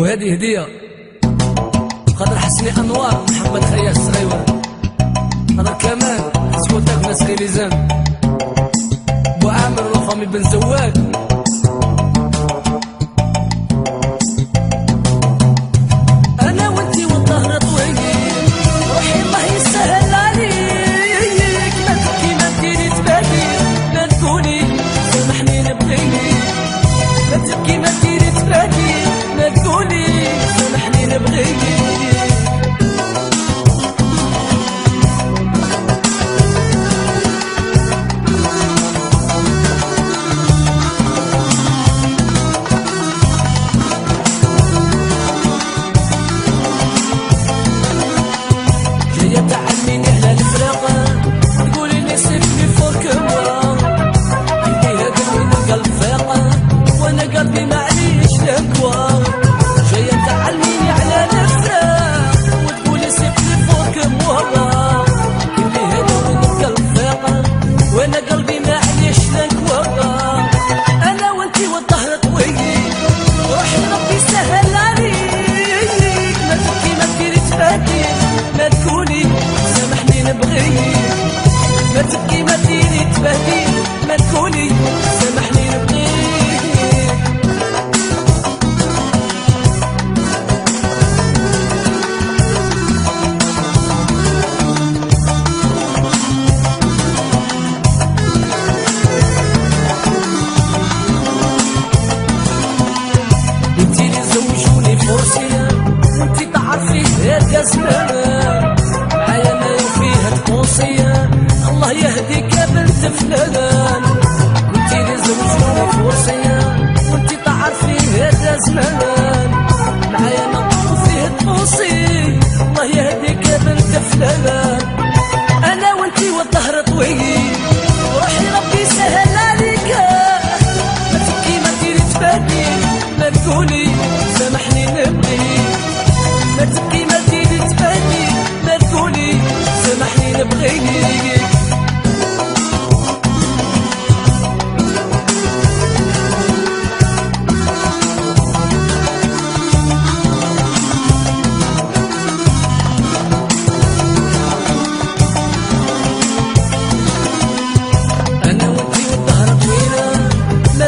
وهذه هدية. خاطر حسني أنوار محمد خياش صغيور خاطر كمان سكوتك ناس خيليزان بو عامر وفامي بن زواد. عرفي غير جزمان معايا ما يوفيها تقوصيان الله يهديك يا بنت فلان كنتي لازم تشوفي فرصي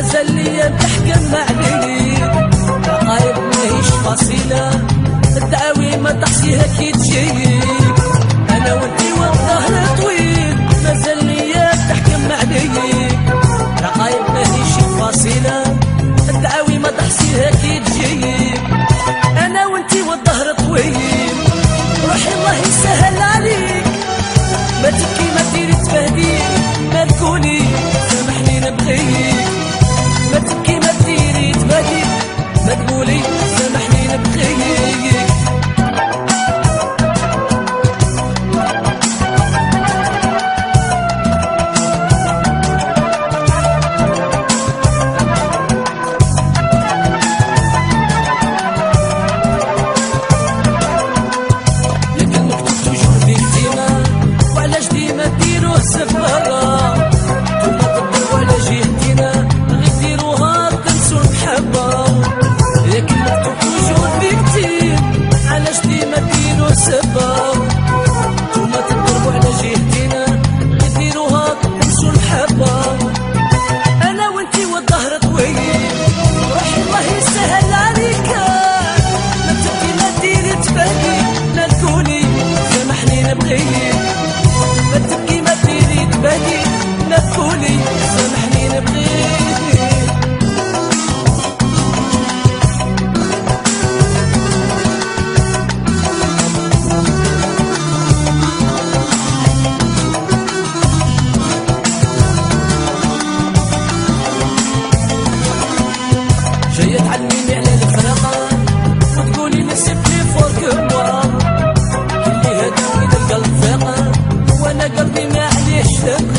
أزلية تحكم علي غايب ماهيش فصيلة الدعاوي ما تحصيها كي تجيب أنا وانتي والظهر طويل مازلية تحكم علي غايب ماهيش فصيلة الدعاوي ما تحصيها كي تجيب أنا وانتي والظهر طويل روحي الله يسهل عليك. ما تبكي ما تديري تفهدي ما تكوني جاية تعلميني على الخرقة وتقولي لي فوق موا اللي هدوني القلب ثقة وأنا قلبي ما عليه ثقة